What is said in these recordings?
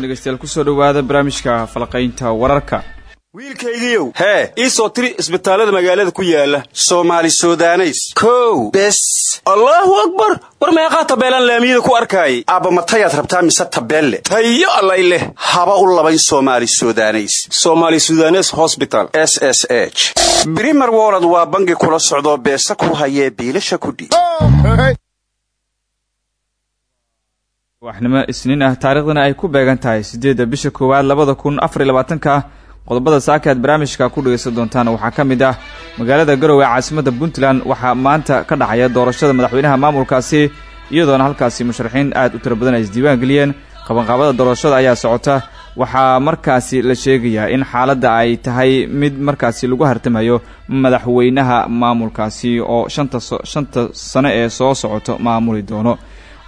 Dhegeystayaal ku soo dhowaada barnaamijka falqaynta wararka. Wiilkaygiiow hee ii soo tiri isbitaallada magaalada ku yaalla soomaali sudaneys. Kow bes. Allaahu akbar! War meeqaa tabeelaan laamiyada ku arkaayay. Aabba matayaad rabtaa mise tabeelle? Tayo allay leh. Haba u labayn somaali sudaneys. Somaali sudanes hosbital s s h. Brimer wolod waa bangi kula socdoo beesa ku hayee biilasha kudhiib waxnimo isniin ah. Taariikhdana ay ku beegan tahay siddeedda bisha koowaad labada kun qodobada saaka aad barnaamijka ku dhegaysan doontaan waxaa ka mid ah magaalada garowe caasimadda puntland. Waxaa maanta ka dhacaya doorashada madaxweynaha maamulkaasi iyadoona halkaasi musharaxiin aad u tiro badan ay isdiiwaan geliyeen. Qabanqaabada doorashada ayaa socota. Waxaa markaasi la sheegayaa in xaaladda ay tahay mid markaasi lagu hartamayo madaxweynaha maamulkaasi oo shanta shanta sano ee soo socoto maamuli doono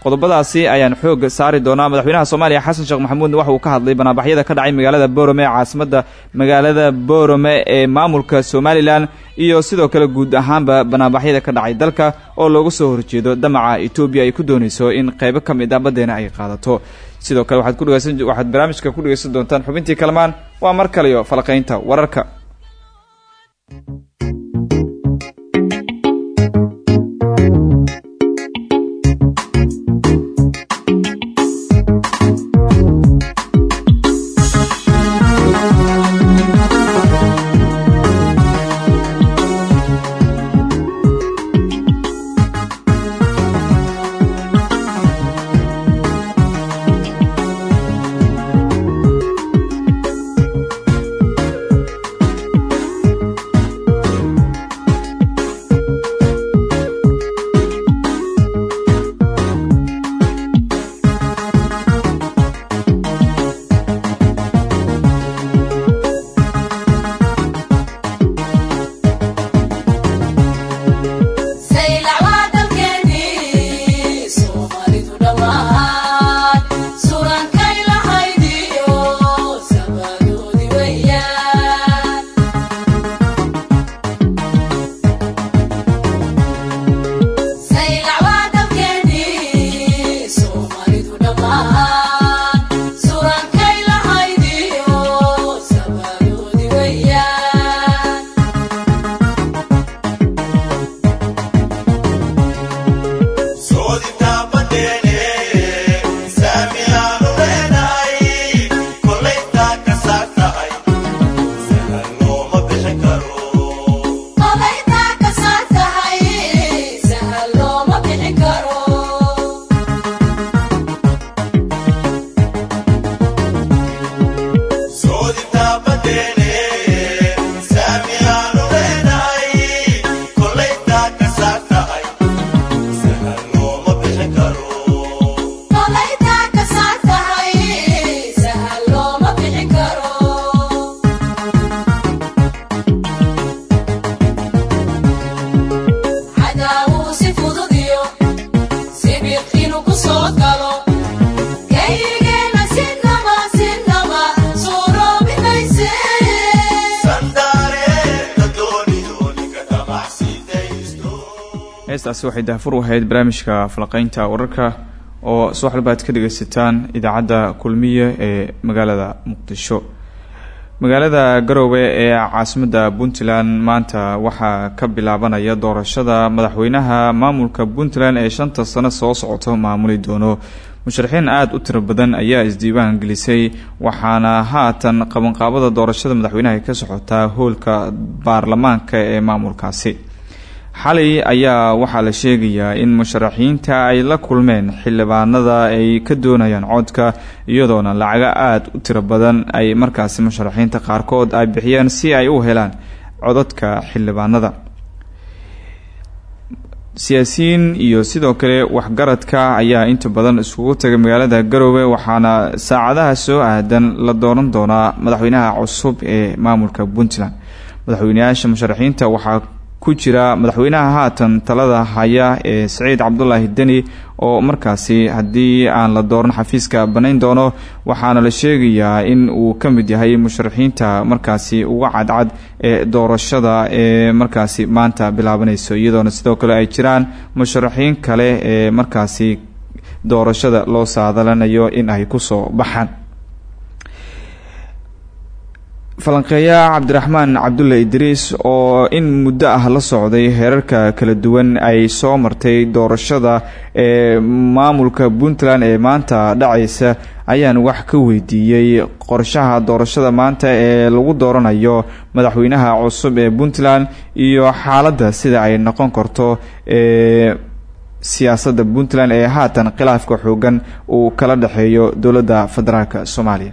qodobadaasi ayaan xoog saari doonaa. Madaxweynaha soomaaliya xasan sheekh maxamuudna waxa uu ka hadlay banaabaxyada ka dhacay magaalada boorame ee caasimadda magaalada boorame ee maamulka somalilan iyo sidoo kale guud ahaanba banaabaxyada ka dhacay dalka oo looga soo horjeedo damaca etoobiya ay ku doonayso in qaybo ka mid ah baddeena ay qaadato. Sidoo kale waxaad kudhegaysan waxaad barnaamijka ku dhegaysan doontaan xubintii kalamaan waa mar kaleyo falaqaynta wararka heestaasi waxay daafur u ahayd barnaamijka falaqaynta wararka oo subax walba aad ka dhegaysataan idaacadda kulmiye ee magaalada muqdisho. Magaalada garoowe ee caasimadda puntland maanta waxaa ka bilaabanaya doorashada madaxweynaha maamulka puntland ee shanta sano soo socoto maamuli doono. Musharaxiin aada u tiro badan ayaa isdiiwaan gelisay waxaana haatan qabanqaabada doorashada madaxweynaha ka socotaa hoolka baarlamaanka ee maamulkaasi xalay ayaa waxaa la sheegayaa in musharaxiinta ay la kulmeen xildhibaanada ay ka doonayaan codka iyadoona lacago aada u tiro badan ay markaasi musharaxiinta qaarkood ay bixiyeen si ay u helaan codadka xildhibaanada. Siyaasiyiin iyo sidoo kale waxgaradka ayaa inta badan iskugu tagay magaalada garoowe waxaana saacadaha soo aadan la dooran doonaa madaxweynaha cusub ee maamulka puntland. Madaxweyneyaasha musharaxiinta waxaa ku jira madaxweynaha haatan talada haya ee saciid cabdulaahi deni oo markaasi haddii aan la dooran xafiiska banayn doono waxaana la sheegayaa in uu ka mid yahay musharaxiinta markaasi uga cadcad ee doorashada ee markaasi maanta bilaabanayso. Iyadoona sidoo kale ay jiraan musharaxiin kale ee markaasi doorashada loo saadalanayo in ay ku soo baxaan falanqeeya cabdiraxmaan cabdulle idriis oo in muddo ah la socday heerarka kala duwan ay soo martay doorashada ee maamulka puntland ee maanta dhacaysa ayaan wax ka weydiiyey qorshaha doorashada maanta ee lagu dooranayo madaxweynaha cusub ee puntland iyo xaaladda sida ay noqon karto ee siyaasadda puntland ee haatan khilaafka xoogan uu kala dhexeeyo dowladda federaalk soomaaliya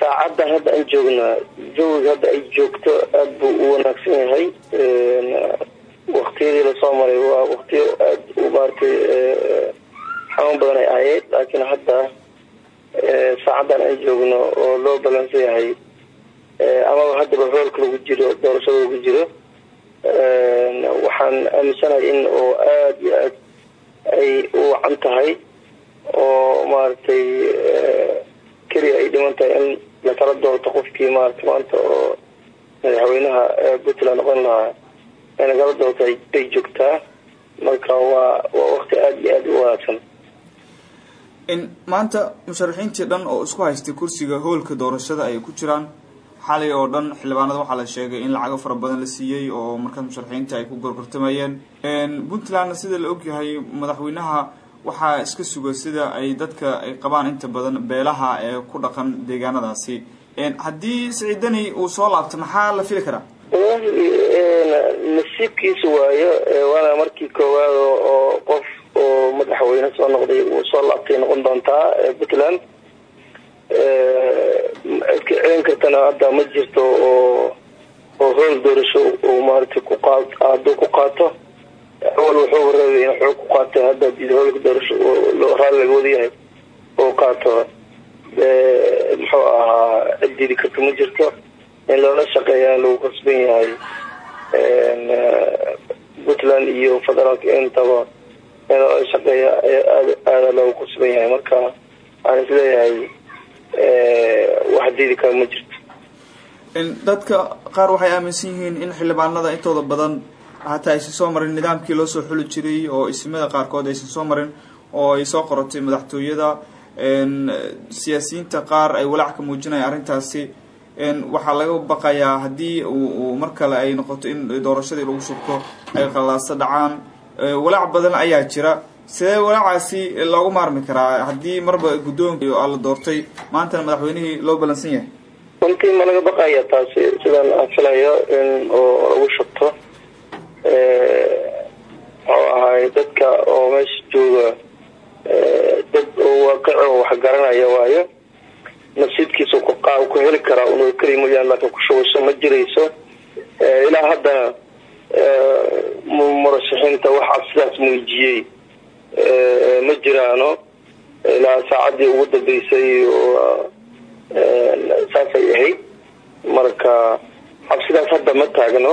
saacadan hadda aan joognaa jawiga hadda ay joogto aada buu u wanaagsan yahay. Waktiyadii la soo maray waa waktiyo aada u maaragtay xanuun badan ay ahayd laakiin hadda saacadan aan joogno oo loo balansan yahay amaba haddaba hoolka lagu jiro doorashada lagu jiro waxaan aaminsanahay in oo aada iyo aad ay u wacan tahay oo maaragtay keliya ay dhiman tahay in lakala doorto qofkii maarata maanta oo madaxweynaha puntland noqon lahaa in lakala doorto bay joogtaa. Marka waa waa wakti aada iyo aada u wanaagsan. Maanta musharaxiintii dhan oo isku haystay kursiga hoolka doorashada ay ku jiraan xalay oo dhan xildhibaanada waxaa la sheegay in lacago fara badan la siiyey oo markaas musharaxiinta ay ku gorgortamayeen. Puntlandna sida la ogyahay madaxweynaha waxaa iska suga sida ay dadka ay qabaan inta badan beelaha ee ku dhaqan deegaanadaasi. Haddii siciidani uu soo laabto maxaa la fili karaa? Wallahi nasiibkiisa waayo waana markii koowaad oo qof oo madaxweyne soo noqday uu soo laabtay noqon doontaa puntland. Cidka celin kartana hadda ma jirto oo oo hool doorasho uu maaragtay ku qaad hadduu ku qaato awal wuxuu rabay in xoog ku qaatay hadda hoolka doorasho raalli laga wada yahay. Oo qaato muxuu ahaa cid diidi karta ma jirto. In loola shaqeeyaa lagu kasban yahay puntland iyo federaalka intaba in loola shaqeeya aad aada loogu kasban yahay. Marka waxaan is leeyahay wax diidi kara ma jirto. Dadka qaar waxay aaminsan yihiin in xildhibaanada intooda badan hataa aysan soo marin nidaamkii loo soo xuli jiray oo ismada qaarkood aysan soo marin oo ay soo qorotay madaxtooyada siyaasiyiinta qaar ay walaac ka muujinaya arrintaasi. Waxaa laga baqayaa haddii mar kale ay noqoto in doorashadii lagu shubto ay qalaaso dhacaan walaac badan ayaa jira. Sidee walaacaasi loogu maarmi karaa haddii marba guddoonka la doortay? Maantana madaxweynihii loo balansan yahay. Runtii ma laga baqaya taasi sidaan aan filayo in oo lagu shubto muxuu ahaay dadka oo meesha jooga dad oo waaqico wax garanaya waayo nasiibkiisa ku heli karaa un keliya mooyaane laakiin kushubasho ma jirayso. Ilaa haddana murashaxiinta waxaa sidaas muujiyey. Ma jiraano. Ilaa saacadii ugu dambeysay saasay ahayd. Marka xabsidaas hadda ma taagno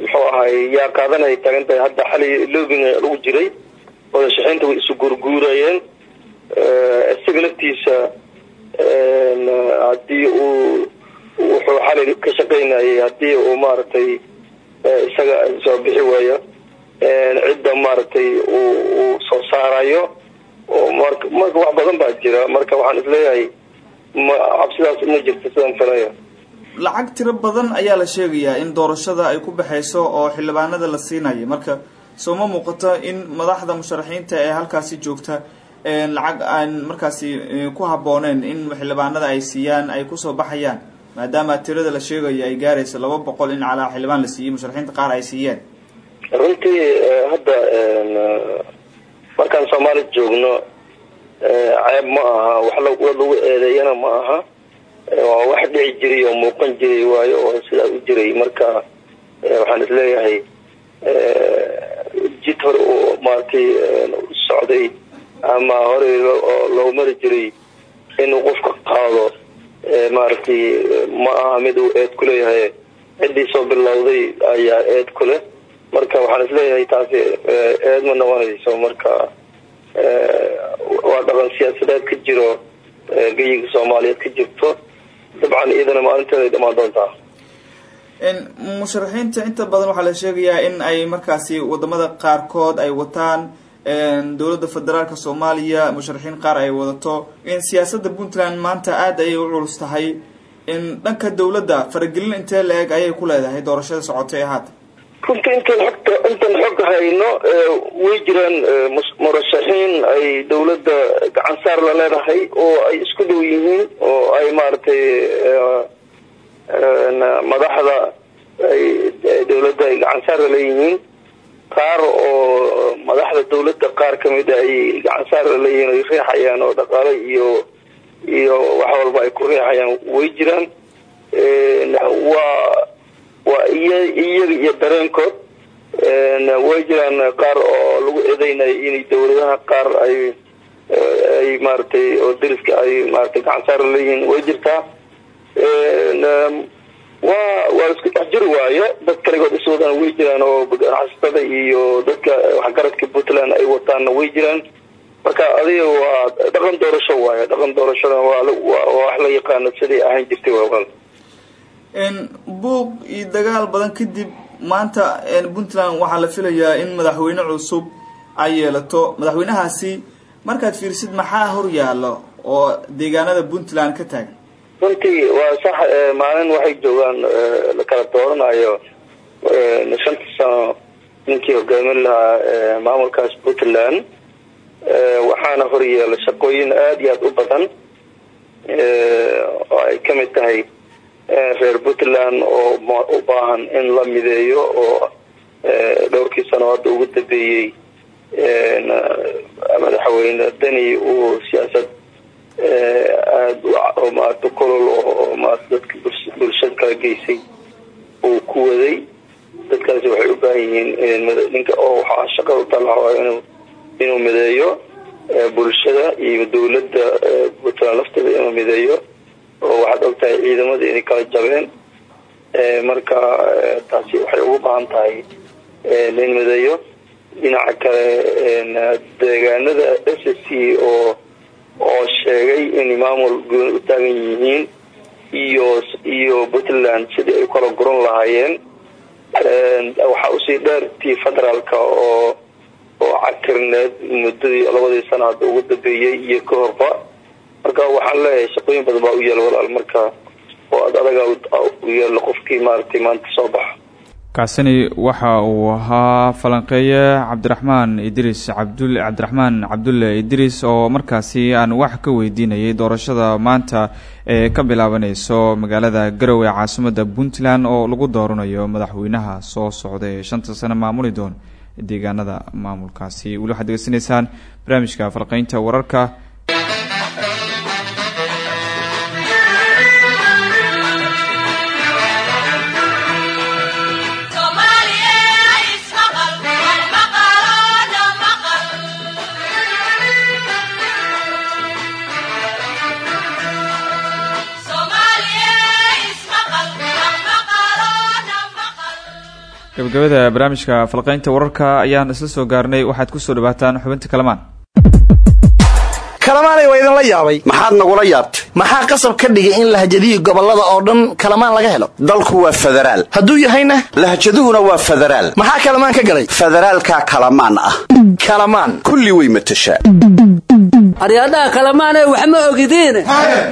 muxuu ahay yaa qaadanay taagan hadda xalay loobin lagu jiray wadashaxiinta way isu guurguurayeen isaga laftiisa haddii uu wuxuu xalay ka shaqaynayay haddii uu maaragtay isaga soo bixi waayo cidda maaragtay uu soo saarayo marka wax badan baa jira. Marka waxaan is leeyahay ma cabsidaas ma jirto sidaan filayo lacag tiro badan ayaa la sheegayaa in doorashada ay ku baxayso oo xildhibaanada la siinayo. Marka soo ma muuqato in madaxda musharaxiinta ee halkaasi joogta lacag aan markaasi ku habbooneen in xildhibaanada ay siiyaan ay ku soo baxayaan maadaama tirada la sheegayo ay gaarayso laba boqol in calaa xildhibaan la siiyey musharaxiinta qaar ay siiyeen. Runtii hadda markaan soomaali joogno ceeb ma aha wax lagu eedeeyana ma aha waa wax dhici jiray oo muuqan jiray waayo oo sidaa u jiray. Marka waxaan is leeyahay jid hore uu maaragtay socday ama horey loo mari jiray inuu qofka qaado maaragtay ma aha mid uu eed ku leeyahay. Ciddii soo bilowday ayaa eed ku marka waxaan is leeyahay taasi eed ma noqonayso. Marka waa dhaqan siyaasadeed ka jiro geyiga soomaaliyeed ka jirto dabcan iyadana maalinteeda ay dhamaan doontaa. Musharaxiinta inta badan waxaa la sheegayaa in ay markaasi waddamada qaarkood ay wataan. Dowladda federaalka soomaaliya musharaxiin qaar ay wadato. In siyaasadda puntland maanta aada ayay u culus tahay. In dhanka dowladda faragelin intee la eg ayay ku leedahay doorashada socota ee intaan xogta intaan xog hayno way jiraan murashaxiin ay dowladda gacan saar la leedahay oo ay isku dhow yihiin oo ay maaragtay madaxda ay dowladda ay gacan saar la leeyihiin. Qaar oo madaxda dowladda qaar ka mid a ay gacan saar la leeyihiin ay riixayaan oo dhaqaale iyo iyo wax walba ay ku riixayaan way jiraan. Waa iya iyaga iyo dareenkood way jiraan qaar oo lagu eedeynayo inay dawladaha qaar ay ay maaragtay oo dariska ay maaragtay gacan saar leeyihiin way jirtaa. Waa waa isku dhex waayo. Dad kaligood iswadana way jiraan oo ganacsatada iyo dadka waxgaradka puntland ay wataanna way jiraan. Marka adiga waa dhaqan doorasho waayo. Dhaqan doorashona waa wax la yaqaano siday ahaan jirtay waa buuq iyo dagaal badan kadib maanta puntland waxaa la filayaa in madaxweyne cusub ay yeelato. Madaxweynahaasi markaad fiirsid maxaa hor yaalo oo deegaanada puntland ka taagan? Runtii waa sax maalin waxay joogaan la kala dooranayo shanta sano ninkii hogaamin lahaa maamulkaas puntland. Waxaana hor yeela shaqooyin aada iyo aada u badan oo ay ka mid tahay reer puntland oo u baahan in la mideeyo oo dhowrkii sano hadda ugu dambeeyey. Madaxweyne deni uu siyaasad aada kulol oo dadka bulshada kala geysay uu ku waday. Dadkaasi waxay u baahan yihiin ninka oo waxaa shaqada u inuu inuu mideeyo bulshada iyo dawladda puntland lafteeda inuu mideeyo oo waxaad og tahay ciidamada inay kala jabeen. Marka taasi waxay ugu baahan tahay nin mideeyo dhinaca kale deegaanada s c oo oo sheegay inay maamul gooni u taagan yihiin iyo iyo puntland sidii ay kala guran lahaayeen. Waxaa u sii dheer tii federaalka oo oo cakirneed muddadii labadii sana hadda ugu dambeeyey iyo ka marka waxaan leeyahay shaqooyin badan baa u yeela walaal. Marka oo ad adaga u yeelo qofkii maaragtay maanta soo baxa. Kaasini waxa uu ahaa falanqeeye cabdiraxmaan idriis cabdul cabdiraxmaan cabdulle idriis oo markaasi aan wax ka weydiinayay doorashada maanta ee ka bilaabaneyso magaalada garowe caasimadda puntland oo lagu dooranayo madaxweynaha soo socda ee shanta sano maamuli doon deegaanada maamulkaasi. Weli waxaad degeysanaysaan barnaamijka falqeynta wararka gabagabada barnaamijka falqeynta wararka ayaan isla soo gaarnay. Waxaad ku soo dhawaataan xubinta kalamaan. Kalamaanay waa idinla yaabay. Maxaad nagula yaabtay? Maxaa qasab ka dhigay in lahjadihii gobollada oo dhan kalamaan laga helo? Dalku waa federaal hadduu yahayna? Lahjaduhuna waa federaal maxaa kalamaan ka galay? Federaalkaa kalamaan ah. Kalamaan. Kulli way matashaa aryadhaha kalemaanay wax ma ogidiine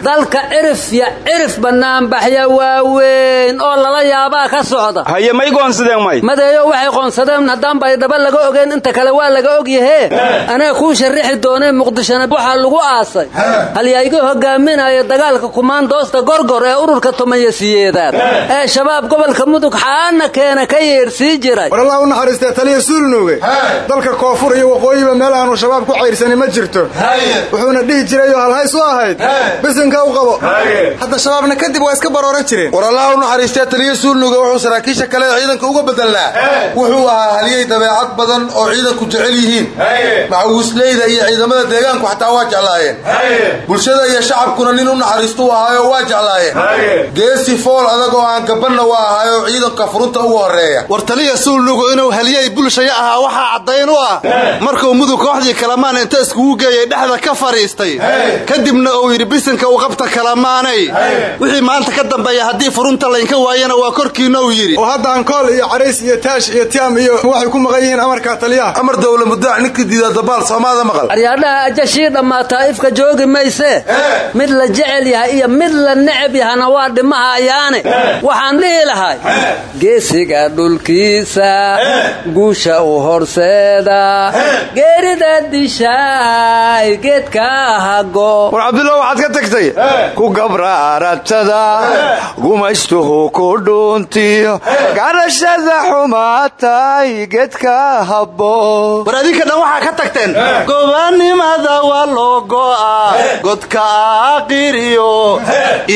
dalka cirif ya cirif bannaanbaxya waaweyn oo lala yaabaa ka socda. Haye may goonsadeen may. Madeeyo waxay qoonsadeen haddaan baydhaba laga ogeyn inta kale waa laga ogyahee anaa kuu sharrixi doonee muqdishona waxaa lagu aasay. Halyayga hogaaminaya dagaalka kumaandoosta gorgor ee ururka tumayasiyeedaad ee shabaab gobolka mudug xaana keena ka yeersii jiray. War allah u naxariistee taliya suulnuuge dalka koonfur iyo waqooyiba meel aanu shabaab ku cayrsani ma jirto wuxuuna dhihi jiray oo halhays u ahayd. Bisinka u qabo. Hadda shabaabna kadib waa iska barooran jireen. War allah u naxariistee taliya suulnuuge wuxuu saraakiisha kale ciidanka uga bedelnaa wuxuu ahaa halyey dabeecad badan oo ciidanku jecel yihiin. Maxawiisleyda iyo ciidamada deegaanku xataa waa jeclaayeen. Bulshada iyo shacabkuna nin u naxariistu u ahaayo waa jeclaayeen. Geesi fool adag oo aan gabanna waa ahaayo ciidanka furunta ugu horreeya war taliya suulnugu inuu halyey bulshaya ahaa waxaa caddayn u ah. Markuu mudug kooxdii kalamaan inta iskugu geeyey dhexda ka fadhiistay kadibna uu yidhi bisinka u qabta kalamaanay. Wixii maanta ka dambeeya haddii furunta laynka waayana waa korkiinna uu yidhi. Oo hadda ankool iyo carays iyo taash iyo tiam iyo waxay ku maqan yihiin amarka taliyaha. Amar dawla mudaac ninkii diida dabaal soomaada maqal. Aryadhaha ajashii dhammaataa ifka joogi mayse. Mid la jecel yahay iyo mid la necab yahana waa dhimaha ayaane. Waxaan dhihi lahay geesiga dhulkiisa guusha u horseeda. Geerida dishaay geedka hago. War cabdullah waxaad ka tagtay? Ku gabraaratada gumaystuhu ku dhuuntiyo garashada xumaatay geedka habbo war adinka dhan waxaa ka tagteen. Gobanimada waa loo go'a godka aqiriyo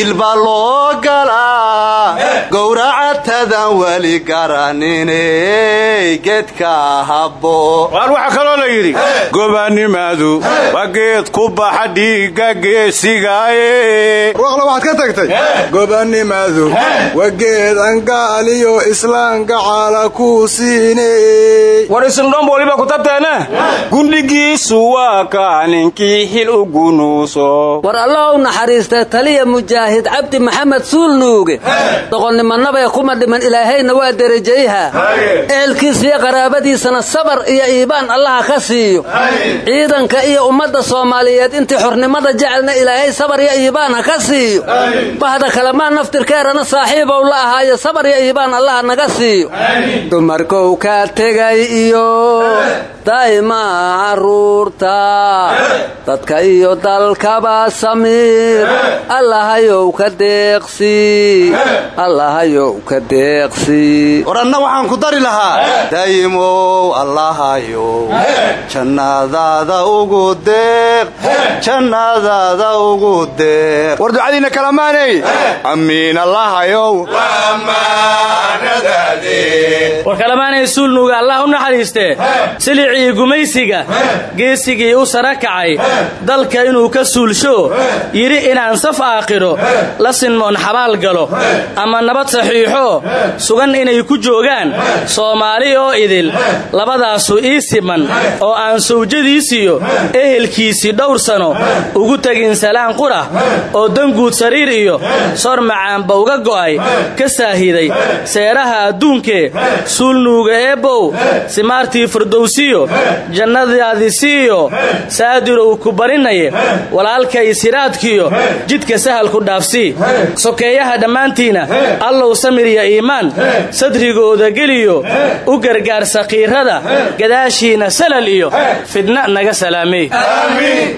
ilba loo galaa. Gowracatadan weli garaniney geedka habbo waar waxaa kaloo la yidhi gobanimadu waa geed ku baxa dhiigga geesigaaye waaqla waxaad ka tagtay? Gobanimadu waa geed angaaliyo islaamka caala ku siiney war isindhomb waliba ku tabteene gundhigiisu waa kaa ninkii xil u gunuuso. War allah u naxariistay taliya mujaahid cabdi maxamed suulnuuge doqonnimanabee kuma dhiman ilaahayna waa derajayha ehelkiisiyo qaraabadiisana sabar iyo iibaan allaha ka siiyo. Ciidanka iyo ummadda soomaaliyeed intii xornimada jecelna ilaahay sabar iyo iibaan ha ka siiyo. Bahda kalamaan naftirkeerana saaxiibow la ahaayo sabar iyo iibaan allaha naga siiyo. Dumarkow ka tegay iyo daa'imaa carruurta. Dadka iyo dalkaba samiir. Allahayow ka deeqsi. Allahayow ka deeqsi. War anna waxaan ku dari lahaa. Daa'imow allahayow jannadaada ugu deeq jannadaada ugu deeq. War ducadiinna kalamaanay amiin allahayow war kalamaanay suulnuuga allah u naxariistee silicii gumaysiga geesigii u sara kacay. Dalka inuu ka suulsho yidhi inaan saf aakhiro la sinmoon xabaal galo. Ama nabad saxiixo sugan inay ku joogaan. Soomaali oo idil labadaasu ii siman oo aan sawjadiisiyo ehelkiisii dhowr sano ugu tegin salaan qura oo danguud sariir iyo sor macaanba uga go'ay ka saahiday seeraha adduunkee suulnuuga eebbow simaartii firdowsiyo jannadaadisiiyo saadirow ku barinaye walaalkay siraadkiyo jidka sahalku dhaafsii sokeeyaha dhammaantiina allow samir iyo iimaan sadrigooda geliyo u gargaar sakiirada gadaashiina salal iyo fidna naga salaamey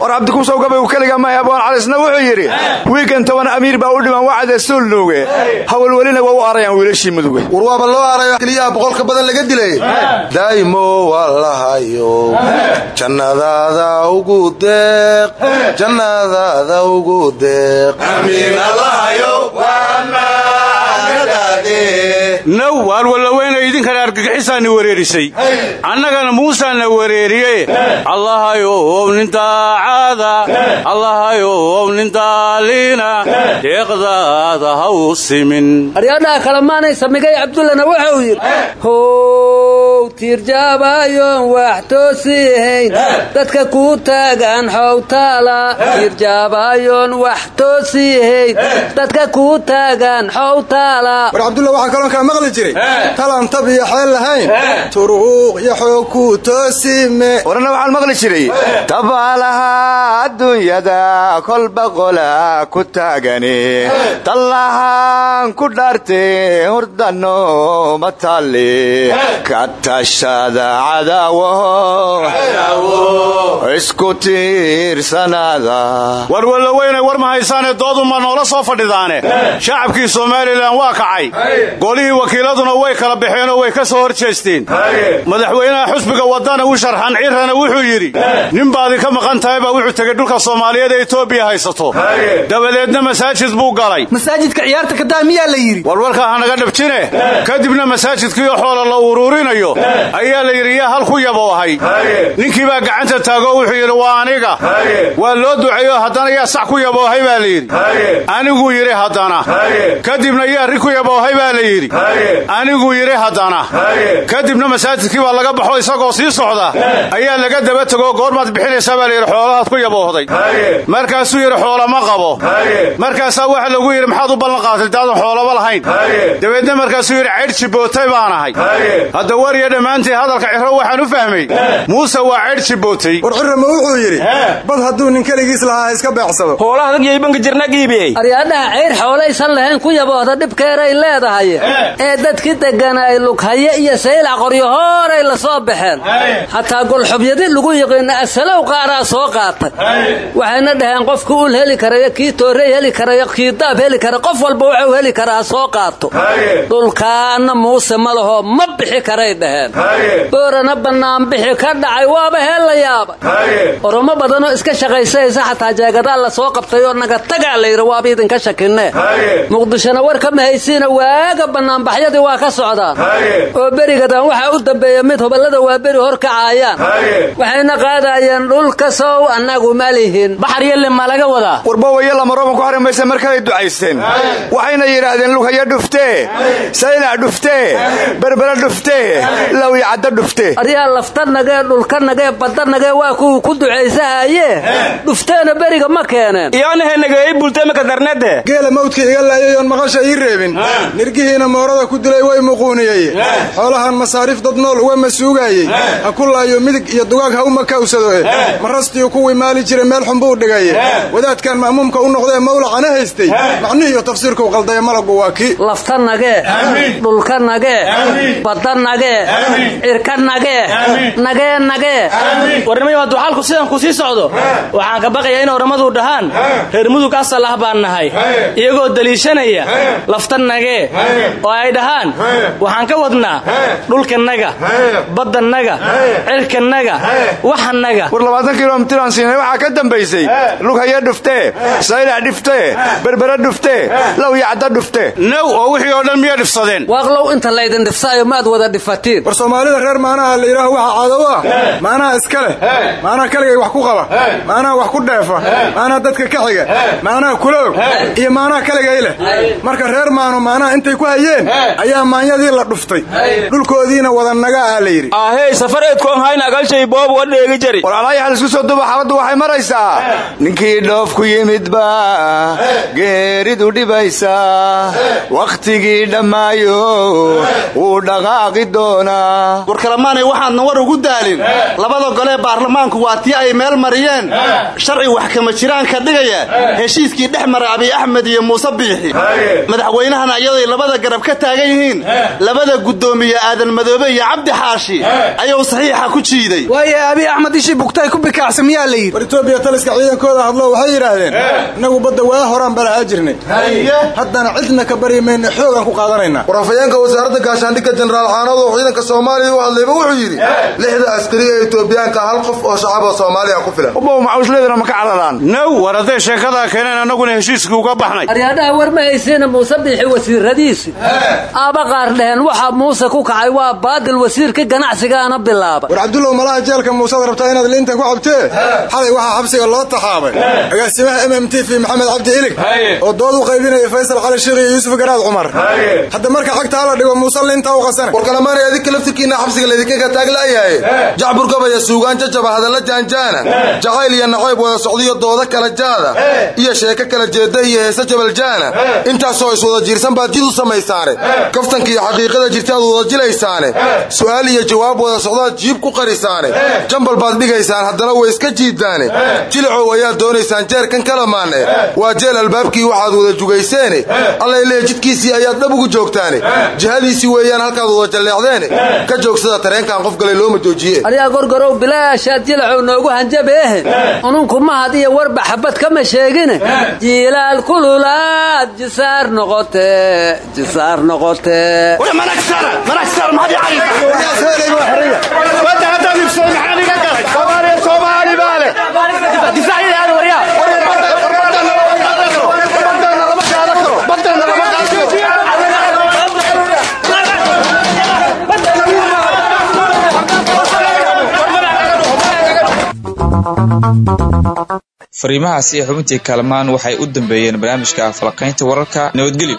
war cabdikuusow gabaygu keliga mahay abwaan calisna wuxuu yidhi wiigan toban amiir baa u dhiman wacde suulnuuge hawalwelina waa u arayaan wiilashii muduge. War waaba loo arayo keliyaha boqolka badan laga dilay. Daa'imow allahayo jannadaada ugu deeq. Jannadaada ugu deeq. Naw waar wallaweyna idinkana argagixisaani wereerisay annagana muusaana wereeriye allahayow nin daacada allahayow nin daaliina deeqdaada ha u simin. Aryadhaha kalamaanay samigay cabdullana wuxuu yidhi how tiirjaabayoon wax toosiihayn dadka kuu taagan xowtaala tiirjaabayoon wax toosiihayn dadka kuu taagan xowtaala maqli jiray. Talan tab iyo xeel lahayn. Turuuq iyo xoog ku toosime. Warana waxaan maqli jiray. Tabaalaha adduunyada kolba qola ku taagani. Tallahaan ku dhaarte hurdano matalle ka tashada cadaawo. Isku tiirsanaada. Warwalla weynay war ma haysaanee doodunbaa noola soo fadhidaane. Shacabkii somalilan waa kacay wakiiladuna way kala baxeenoo way ka soo hor jeesteen madaxweynaha xusbiga wadana u sharxan cirana wuxuu yidhi nin baadi ka maqan tahay baa wuxuu tegey dhulka soomaaliyeed ee etoobiya haysato. Dabadeedna masaajid buu galay. Masaajidka ciyaarta kadaa miyaa la yidhi. Warwarkaa hanaga dhabjine. Kadibna masaajidkiioo xoola la uruurinayo ayaa la yidhi yaa hal ku yaboohay ninkii baa gacanta taagoo wuxuu yidhi waa aniga. Waa loo duceeyo haddana yaa sax ku yaboohay baa la yidhi. Aniguu yidhi haddana. Kadibna yaa ri ku yaboohay baa la yidhi aniguu yidhi haddana. Kadibna masaajidkii baa laga baxo isagoo sii socda. Ayaa laga daba tegoo goormaad bixinaysaa baa layidhi xoolahaad ku yaboohday markaasuu yidhi xoola ma qabo. Markaasaa waxa lagu yidhi maxaad u ballan qaatay daadan xoolaba lahayn. Dabeedna markaasuu yidhi caydh jibootay baanahay hadda wariya dhammaantii hadalka ciro waxaan u fahmay. Muuse waa caydh jibootay war cirama wuxuu yidhi bad hadduu nin keligiis lahaa iska beecsado. Aryaadhaha cayr xoolaysan lahayn ku yaboohda dhibkeeray leedahay ee dadki deggan ay lughaye iyo saylac qoryo hooray la soo baxeen. Xataa golxubyadi lagu yiqiina asalow qaaraa soo qaatay. Waxayna dhaheen qofki ul heli karayo kii toorey heli karayo kii daab heli kara qof walba waxuu heli karaa soo qaato. Dhulkaana muuse ma laho ma bixi karay dhaheen. Boorana bannaanbixi ka dhacay waaba heel la yaaba oromo badanoo iska shaqaysaysa xataa jeegadaa la soo qabtay oo naga tagaa layidhi waaba idinka shakinne muqdishona war kama haysiina waaga bannaanbaxyadii waa ka socdaan oo berigadan waxaa u dambeeya mid hoballada waa beri hor kacaayaan waxayna qaadayeen dhulka sow annagu ma lihin. Baxaryelle ma laga wadaa. Warbowayo lamarooban ku xarimaysa markalay ducaysteen. Waxayna yidhaahdeen lughayo dhuftee saylac dhuftee berbera dhuftee lawyi cadda dhuftee aryaa lafta nagee dhulka nagee badda nagee waa kuwii ku ducaysahaye dhufteena beriga ma keeneen. Geela mawdka iga laayayoon maqasha ii reebin. Nirgihiina moorada ku dilay way muquuniyey. Xoolahan masaariif dad nool uga masuugaayey ha ku laayo midig iyo dugaag ha u makawsado e marastii kuwii maali jiray meel xunbuu dhigaye wadaadkan ma'muumka u noqdee mawlacana haystay. Macnihiiyo tafsiirkuu qaldaya malagu waa kii. Lafta nagee dhulka nagee badda nagee cirka nagee nagee nagee warnimayo hadduu xaalku sidan ku sii socdo waxaan ka baqayaa in oramadu dhahaan. Reer mudug asal ah baan nahay. Iyagoo daliishanaya lafta nagee oo ay dhahaan waxaan ka wadnaa dhulkanaga baddanaga cirkanaga waxanaga war labaatan kilomitir aan siinay waxaa ka dambaysay. Lughayo dhuftee saylac dhuftee berbera dhuftee lawya cadda dhuftee now oo wixii oo dhan miyaa dhifsadeen. Waaqlow inta laydin dhifsaayo maad wada dhifatiin war soomaalida reer maanaha la yidhaaho waxa caado u ah maanaha iska leh. Maanaha kaligay wax ku qaba. Maanaha wax ku dheefa. Maanaha dadka ka xiga. Maanaha kuloog iyo maanaha kaligay leh. Marka reer maano maanaha intay ku hayeen ayaa maanyadii la dhuftay. Dhulkoodiina wada naga ah la yidhi. Ahey safareedkoon hayn agalshay boob wadheegi jari. War alaayaxal isku soo duba xaaladdu waxay maraysaa ninkii dhoof ku yimid baa geeridu dhibaysaa wakhtigii dhammaayo wuu dhaqaaqi doonaa. War kalamaanay waxaadna war ugu daalin. Labada golee baarlamaanku waa tii ay meel mariyeen. Sharci wax kama jiraan ka dhigaya heshiiskii dhex mara abiy axmed iyo muuse biixi. Madaxweynahana iyaday labada garab ka taagan yihiin. Labada guddoomiye aadan madoobe iyo cabdi xaashi ayuu saxiixa ku jiiday. Waaye abiy axmed ishii bugtay ku bikaacsa miyaa la yidhi? War etoobiya taliska ciidankooda hadlo waxay yidhaahdeen innagu badda waa horaan balahaa jirnay. Haddana cidna ka baryi mayna xoogaan ku qaadanaynaa war afayeenka wasaaradda gaashaandhigga jenaraal xaanood oo ciidanka soomaaliya u hadlayba wuxuu yidhi lixda askari ee etoobiyaanka hal qof oo shacaba soomaaliya ku filan. Ubow macawisleedana ma ka cararaan now war hadday sheekadaa keeneen annaguna heshiiskii uga baxnay. Aryaadhaha war ma haysiina muuse biixi wasiiradiisi aaba qaar dheheen waxa muuse ku kacay waa baadil wasiirka ganacsigaana bilaaba war cabdullow malaha jeelka muusead rabtaa inaad liinta ku cabtee? Xalay waxaa xabsiga loo taxaabay. Agaasimaha m m t v maxamed cabdi ilig oo dood u qaybinaya faysal cali sheekh iyo yuusuf garaad cumar. Hadda marka xagta hala dhigo muuse liinta u qasana war kalamaanay adinka laftirkiinna xabsiga laydinka ka taaglayahay jacbur gabaya suugaan jajaba hadalla jaanjaana. Jacayl iyo nacayb wada socdiyo dooda kala jaada. Iyo sheeko kala jeeda iyo heese jabaljaana. Intaasoo iswada jiirsan baad jid u samaysaane kaftanka iyo xaqiiqada wada jirta aad wada jilaysaane. Su'aal iyo jawaab wada socdaad jiib ku qarisaane. Jambal baad dhigaysaan haddana way iska jiidaane jilicow ayaad doonaysaan jeerkan kalamaane waa jeel albaabkii waxaad wada jugayseene. Allay leeya jidkiisii ayaad dhab ugu joogtaane. Jihadiisii weeyaan halkaad wada jalleecdeene. Ka joogsada tareenkan qof galay looma joojiye. Aryaa gorgorow bilaashaad jilacow noogu hanjabeehe ununku mahad iyo warba xabad kama sheegine. Jiilaal kululaad jisaar noqote jisaar noqote fariimahaasi ee xubintii kaalmaan waxay u dambeeyeen barnaamijka falaqaynta wararka nabadgelyo